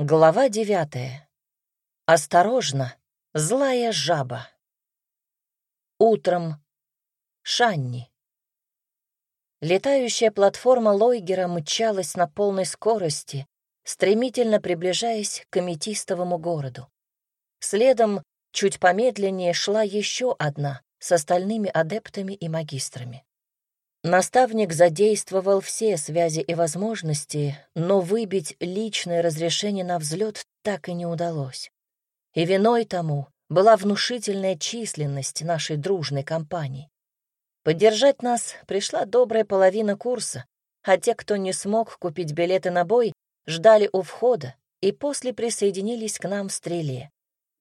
Глава девятая. Осторожно, злая жаба. Утром. Шанни. Летающая платформа Лойгера мчалась на полной скорости, стремительно приближаясь к аметистовому городу. Следом, чуть помедленнее, шла еще одна с остальными адептами и магистрами. Наставник задействовал все связи и возможности, но выбить личное разрешение на взлет так и не удалось. И виной тому была внушительная численность нашей дружной компании. Поддержать нас пришла добрая половина курса, а те, кто не смог купить билеты на бой, ждали у входа и после присоединились к нам в стреле.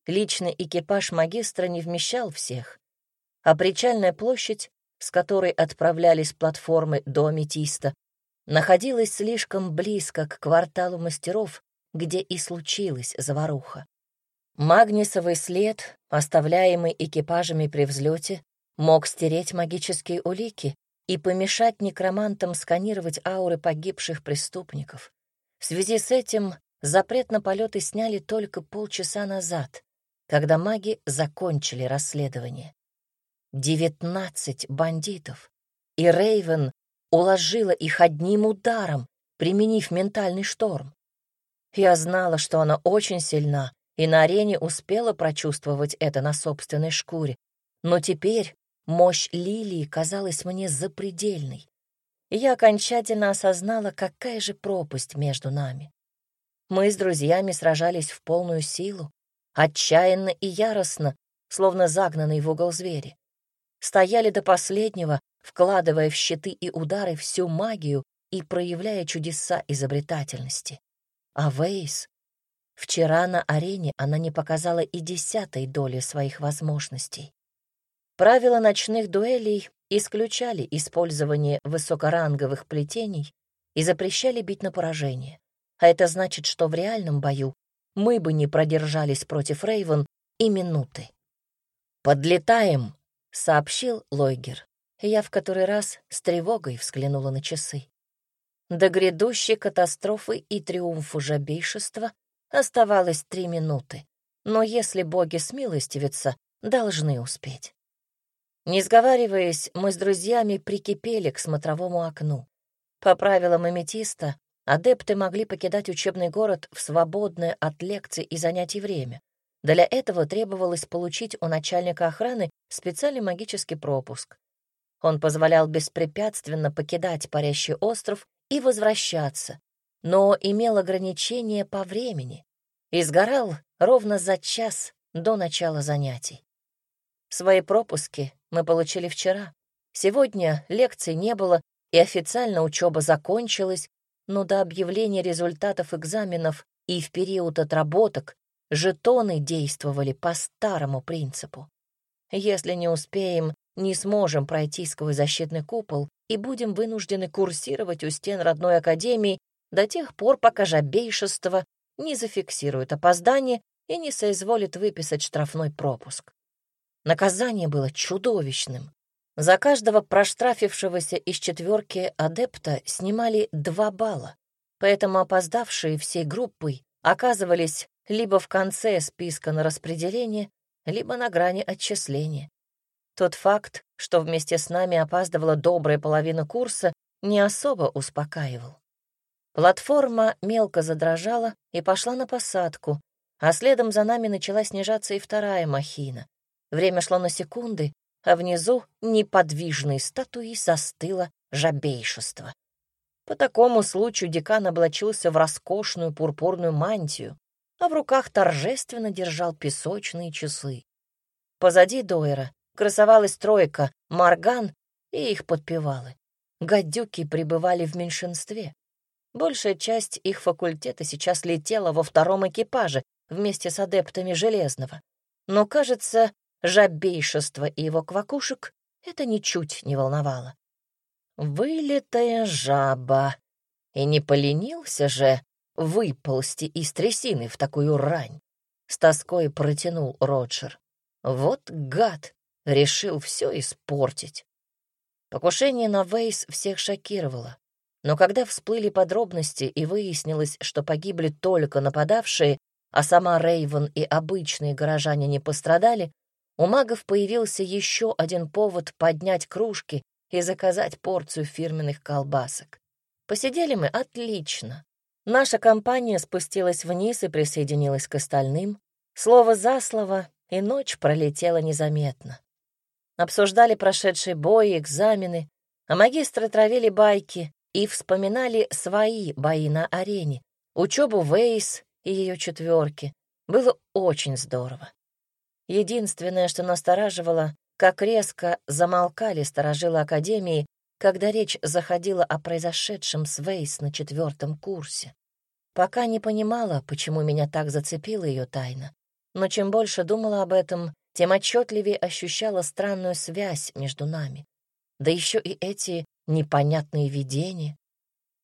Личный экипаж магистра не вмещал всех, а причальная площадь с которой отправлялись платформы до Аметиста, находилась слишком близко к кварталу мастеров, где и случилась заваруха. Магнисовый след, оставляемый экипажами при взлете, мог стереть магические улики и помешать некромантам сканировать ауры погибших преступников. В связи с этим запрет на полеты сняли только полчаса назад, когда маги закончили расследование. Девятнадцать бандитов. И Рейвен уложила их одним ударом, применив ментальный шторм. Я знала, что она очень сильна, и на арене успела прочувствовать это на собственной шкуре. Но теперь мощь Лилии казалась мне запредельной. И я окончательно осознала, какая же пропасть между нами. Мы с друзьями сражались в полную силу, отчаянно и яростно, словно загнанные в угол звери стояли до последнего, вкладывая в щиты и удары всю магию и проявляя чудеса изобретательности. А Вейс... Вчера на арене она не показала и десятой доли своих возможностей. Правила ночных дуэлей исключали использование высокоранговых плетений и запрещали бить на поражение. А это значит, что в реальном бою мы бы не продержались против Рейвен и минуты. «Подлетаем!» Сообщил Лойгер. Я в который раз с тревогой взглянула на часы. До грядущей катастрофы и триумфу жабейшества оставалось три минуты, но если боги смилостивятся, должны успеть. Не сговариваясь, мы с друзьями прикипели к смотровому окну. По правилам аметиста, адепты могли покидать учебный город в свободное от лекций и занятий время. Для этого требовалось получить у начальника охраны специальный магический пропуск. Он позволял беспрепятственно покидать парящий остров и возвращаться, но имел ограничения по времени и сгорал ровно за час до начала занятий. Свои пропуски мы получили вчера. Сегодня лекций не было, и официально учеба закончилась, но до объявления результатов экзаменов и в период отработок Жетоны действовали по старому принципу. Если не успеем, не сможем пройти сквозь защитный купол и будем вынуждены курсировать у стен родной академии до тех пор, пока жабейшество не зафиксирует опоздание и не соизволит выписать штрафной пропуск. Наказание было чудовищным. За каждого проштрафившегося из четверки адепта снимали два балла, поэтому опоздавшие всей группой оказывались либо в конце списка на распределение, либо на грани отчисления. Тот факт, что вместе с нами опаздывала добрая половина курса, не особо успокаивал. Платформа мелко задрожала и пошла на посадку, а следом за нами начала снижаться и вторая махина. Время шло на секунды, а внизу неподвижной статуей застыло жабейшество. По такому случаю декан облачился в роскошную пурпурную мантию, а в руках торжественно держал песочные часы. Позади Дойера красовалась тройка, Марган и их подпевалы. Гадюки пребывали в меньшинстве. Большая часть их факультета сейчас летела во втором экипаже вместе с адептами Железного. Но, кажется, жабейшество и его квакушек это ничуть не волновало. Вылитая жаба. И не поленился же выползти из трясины в такую рань. С тоской протянул Роджер. Вот гад, решил все испортить. Покушение на Вейс всех шокировало. Но когда всплыли подробности и выяснилось, что погибли только нападавшие, а сама Рейвен и обычные горожане не пострадали, у магов появился еще один повод поднять кружки и заказать порцию фирменных колбасок. Посидели мы отлично. Наша компания спустилась вниз и присоединилась к остальным. Слово за слово, и ночь пролетела незаметно. Обсуждали прошедшие бои, экзамены, а магистры травили байки и вспоминали свои бои на арене, учебу Вейс и ее четверки. Было очень здорово. Единственное, что настораживало, как резко замолкали сторожилы Академии, когда речь заходила о произошедшем с Вейс на четвертом курсе. Пока не понимала, почему меня так зацепила ее тайна, но чем больше думала об этом, тем отчетливее ощущала странную связь между нами. Да еще и эти непонятные видения.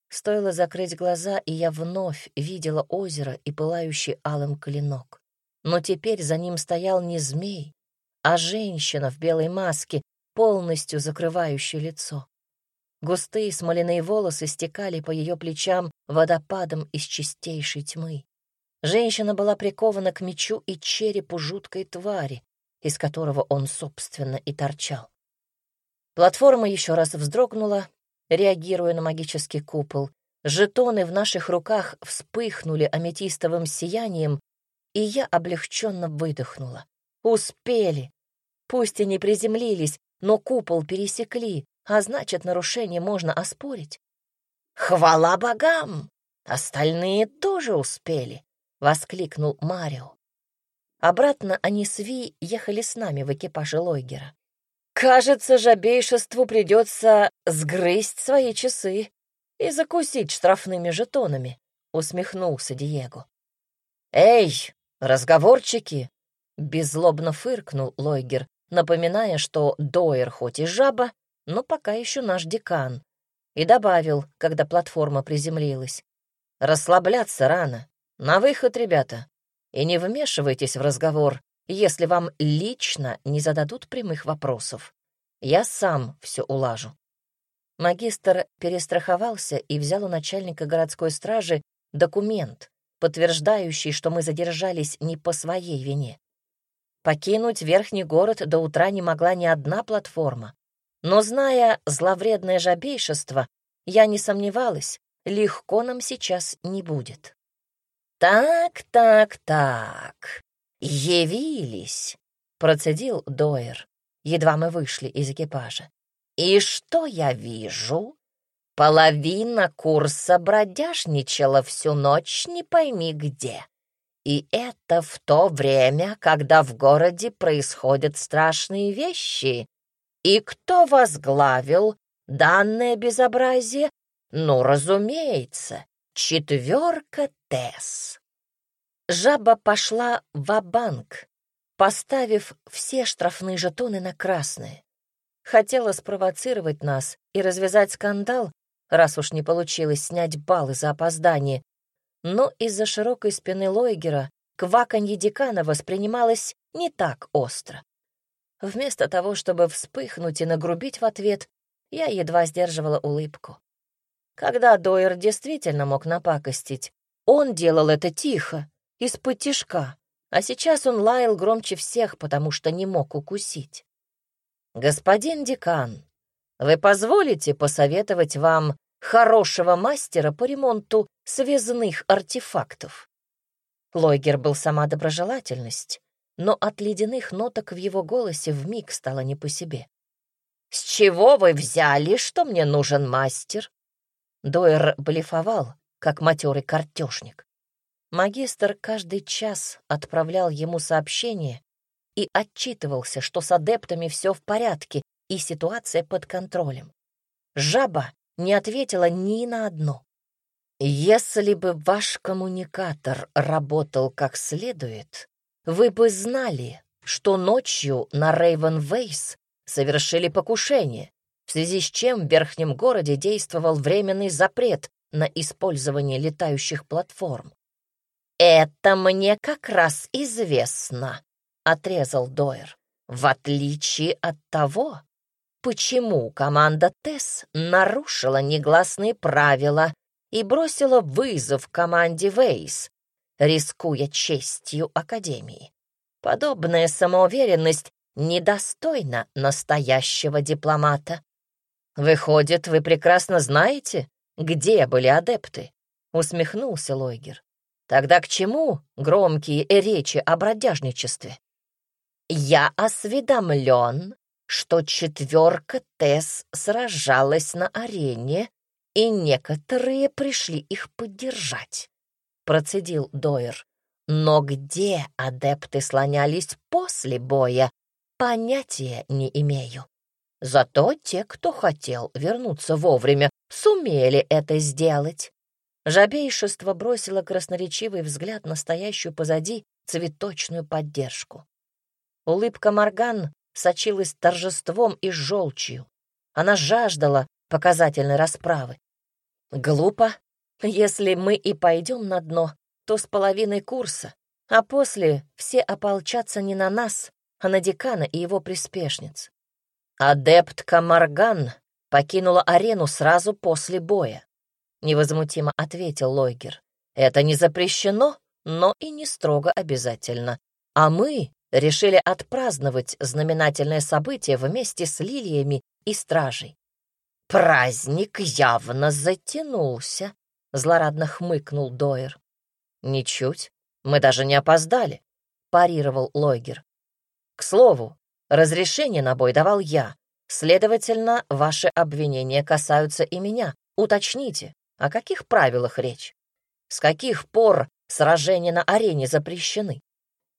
Стоило закрыть глаза, и я вновь видела озеро и пылающий алым клинок. Но теперь за ним стоял не змей, а женщина в белой маске, полностью закрывающей лицо. Густые смоляные волосы стекали по ее плечам водопадом из чистейшей тьмы. Женщина была прикована к мечу и черепу жуткой твари, из которого он, собственно, и торчал. Платформа еще раз вздрогнула, реагируя на магический купол. Жетоны в наших руках вспыхнули аметистовым сиянием, и я облегченно выдохнула. Успели. Пусть и не приземлились, но купол пересекли, а значит, нарушение можно оспорить. «Хвала богам! Остальные тоже успели!» — воскликнул Марио. Обратно они с Ви ехали с нами в экипаже Лойгера. «Кажется, жабейшеству придется сгрызть свои часы и закусить штрафными жетонами», — усмехнулся Диего. «Эй, разговорчики!» — беззлобно фыркнул Лойгер, напоминая, что Дойер хоть и жаба, но пока еще наш декан, и добавил, когда платформа приземлилась. «Расслабляться рано. На выход, ребята и не вмешивайтесь в разговор, если вам лично не зададут прямых вопросов. Я сам все улажу». Магистр перестраховался и взял у начальника городской стражи документ, подтверждающий, что мы задержались не по своей вине. Покинуть верхний город до утра не могла ни одна платформа. Но, зная зловредное жабейшество, я не сомневалась, легко нам сейчас не будет. «Так, так, так, явились», — процедил Дойер, едва мы вышли из экипажа. «И что я вижу? Половина курса бродяжничала всю ночь не пойми где. И это в то время, когда в городе происходят страшные вещи. И кто возглавил данное безобразие? Ну, разумеется, четверка Тесс. Жаба пошла в банк поставив все штрафные жетоны на красные. Хотела спровоцировать нас и развязать скандал, раз уж не получилось снять баллы за опоздание. Но из-за широкой спины Лойгера кваканье декана воспринималось не так остро. Вместо того, чтобы вспыхнуть и нагрубить в ответ, я едва сдерживала улыбку. Когда Дойер действительно мог напакостить, он делал это тихо, из-под тишка, а сейчас он лаял громче всех, потому что не мог укусить. «Господин декан, вы позволите посоветовать вам хорошего мастера по ремонту связных артефактов?» Лойгер был сама доброжелательность, но от ледяных ноток в его голосе вмиг стало не по себе. «С чего вы взяли, что мне нужен мастер?» Дойер блефовал, как матерый картежник. Магистр каждый час отправлял ему сообщение и отчитывался, что с адептами все в порядке и ситуация под контролем. Жаба не ответила ни на одно. «Если бы ваш коммуникатор работал как следует, вы бы знали, что ночью на Рейвен Вейс совершили покушение, в связи с чем в верхнем городе действовал временный запрет на использование летающих платформ. «Это мне как раз известно», — отрезал Дойер. «В отличие от того, почему команда ТЭС нарушила негласные правила и бросила вызов команде Вейс, рискуя честью Академии. Подобная самоуверенность недостойна настоящего дипломата. Выходит, вы прекрасно знаете, где были адепты? Усмехнулся Лойгер. Тогда к чему громкие речи о бродяжничестве? Я осведомлен, что четверка Тесс сражалась на арене, и некоторые пришли их поддержать, процедил Дойер. Но где адепты слонялись после боя, понятия не имею. Зато те, кто хотел вернуться вовремя, сумели это сделать. Жабейшество бросило красноречивый взгляд на стоящую позади цветочную поддержку. Улыбка Морган сочилась торжеством и желчью. Она жаждала показательной расправы. Глупо, если мы и пойдем на дно, то с половиной курса, а после все ополчатся не на нас, а на декана и его приспешниц. Адептка Морган покинула арену сразу после боя. Невозмутимо ответил Лойгер. Это не запрещено, но и не строго обязательно. А мы решили отпраздновать знаменательное событие вместе с лилиями и стражей. «Праздник явно затянулся», — злорадно хмыкнул Дойер. «Ничуть, мы даже не опоздали», — парировал Лойгер. «К слову, разрешение на бой давал я, следовательно, ваши обвинения касаются и меня. Уточните, о каких правилах речь? С каких пор сражения на арене запрещены?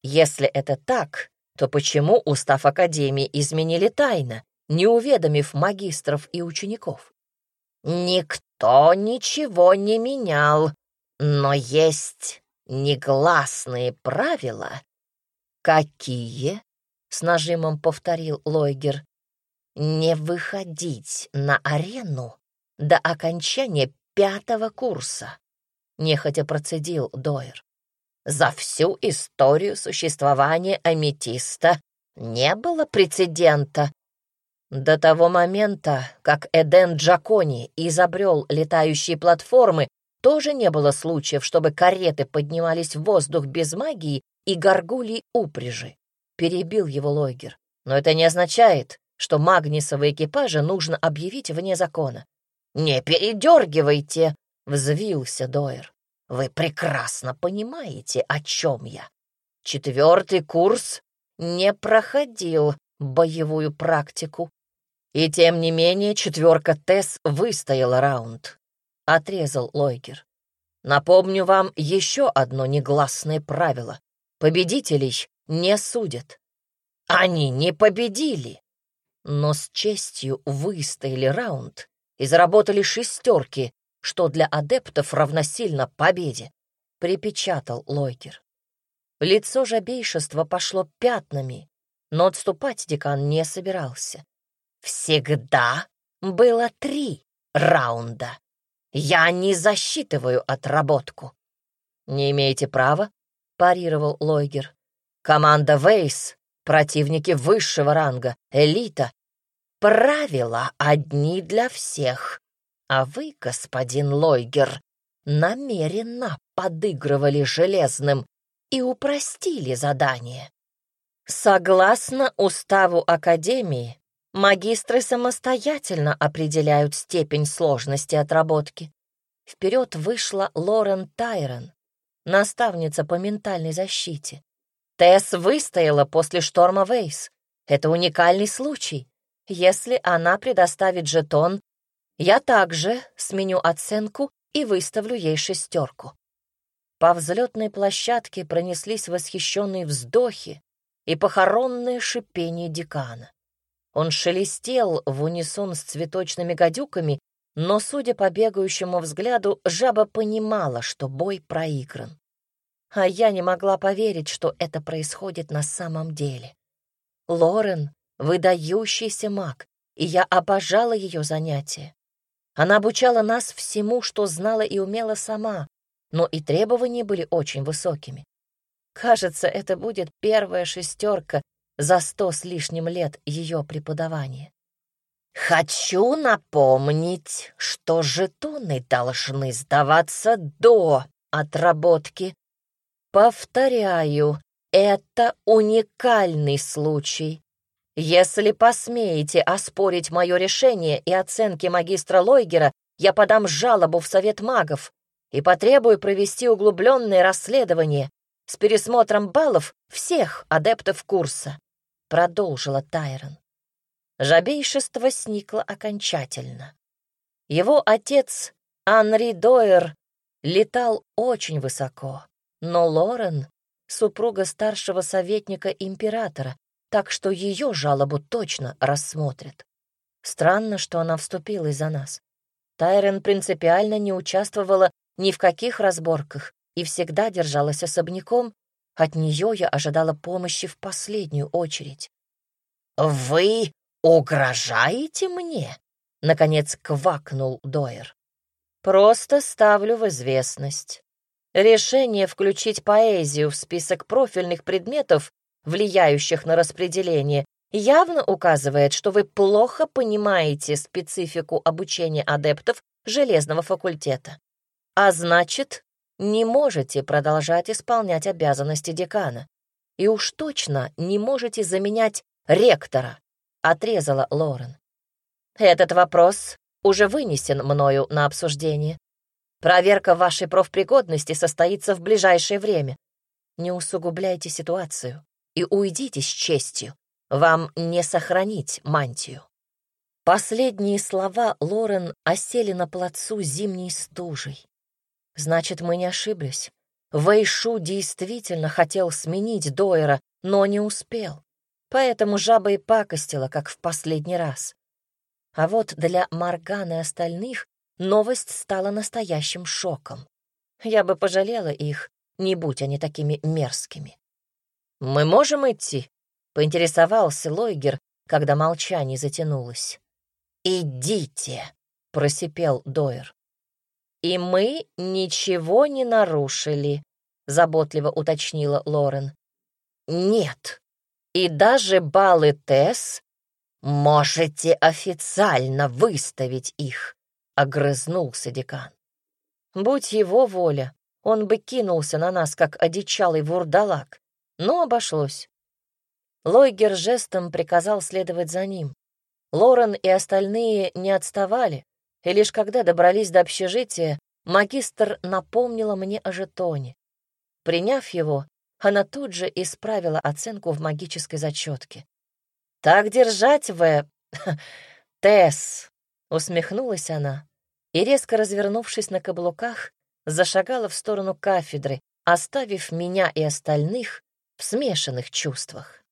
Если это так, то почему устав Академии изменили тайно, не уведомив магистров и учеников? Никто ничего не менял, но есть негласные правила. Какие? С нажимом повторил Лойгер. Не выходить на арену до окончания пятого курса, нехотя процедил Дойер. За всю историю существования аметиста не было прецедента. До того момента, как Эден Джакони изобрел летающие платформы, тоже не было случаев, чтобы кареты поднимались в воздух без магии и горгулей упряжи. Перебил его Лойгер. Но это не означает, что магнисовые экипажи нужно объявить вне закона. «Не передергивайте!» — взвился Дойер. Вы прекрасно понимаете, о чем я. Четвертый курс не проходил боевую практику. И тем не менее четверка ТЭС выстояла раунд. Отрезал Лойгер. Напомню вам еще одно негласное правило. Победителей не судят. Они не победили, но с честью выстояли раунд и заработали шестерки что для адептов равносильно победе, припечатал Лойкер. Лицо жабейшества пошло пятнами, но отступать декан не собирался. Всегда было три раунда. Я не засчитываю отработку. Не имеете права, парировал Лойгер. Команда Вейс, противники высшего ранга, элита. Правила одни для всех, а вы, господин Лойгер, намеренно подыгрывали железным и упростили задание. Согласно уставу Академии, магистры самостоятельно определяют степень сложности отработки. Вперед вышла Лорен Тайрон, наставница по ментальной защите. Тесс выстояла после шторма Вейс. Это уникальный случай. Если она предоставит жетон, я также сменю оценку и выставлю ей шестерку. По взлетной площадке пронеслись восхищенные вздохи и похоронное шипение декана. Он шелестел в унисон с цветочными гадюками, но, судя по бегающему взгляду, жаба понимала, что бой проигран. А я не могла поверить, что это происходит на самом деле. Лорен — выдающийся маг, и я обожала ее занятия. Она обучала нас всему, что знала и умела сама, но и требования были очень высокими. Кажется, это будет первая шестерка за сто с лишним лет ее преподавания. Хочу напомнить, что жетоны должны сдаваться до отработки. Повторяю, это уникальный случай. Если посмеете оспорить мое решение и оценки магистра Лойгера, я подам жалобу в Совет магов и потребую провести углубленное расследование с пересмотром баллов всех адептов курса», — продолжила Тайрон. Жабейшество сникло окончательно. Его отец, Анри Дойер, летал очень высоко, но Лорен — супруга старшего советника императора, так что ее жалобу точно рассмотрят. Странно, что она вступилась за нас. Тайрен принципиально не участвовала ни в каких разборках и всегда держалась особняком. От нее я ожидала помощи в последнюю очередь. «Вы угрожаете мне?» — наконец квакнул Дойер. «Просто ставлю в известность. Решение включить поэзию в список профильных предметов влияющих на распределение, явно указывает, что вы плохо понимаете специфику обучения адептов железного факультета. А значит, не можете продолжать исполнять обязанности декана. И уж точно не можете заменять ректора, отрезала Лорен. Этот вопрос уже вынесен мною на обсуждение. Проверка вашей профпригодности состоится в ближайшее время. Не усугубляйте ситуацию и уйдите с честью. Вам не сохранить мантию». Последние слова Лорен осели на плацу зимней стужей. Значит, мы не ошиблись. Вэйшу действительно хотел сменить Дойера, но не успел. Поэтому жаба и пакостила, как в последний раз. А вот для Марганы и остальных новость стала настоящим шоком. Я бы пожалела их, не будь они такими мерзкими. «Мы можем идти?» — поинтересовался Лойгер, когда молчание затянулось. «Идите!» — просипел Дойер. «И мы ничего не нарушили», — заботливо уточнила Лорен. «Нет. И даже баллы Тесс можете официально выставить их», — огрызнулся декан. «Будь его воля, он бы кинулся на нас, как одичалый вурдалак но обошлось. Лойгер жестом приказал следовать за ним. Лорен и остальные не отставали, и лишь когда добрались до общежития, магистр напомнила мне о жетоне. Приняв его, она тут же исправила оценку в магической зачетке. «Так держать, В... Тесс!» — усмехнулась она и, резко развернувшись на каблуках, зашагала в сторону кафедры, оставив меня и остальных в смешанных чувствах.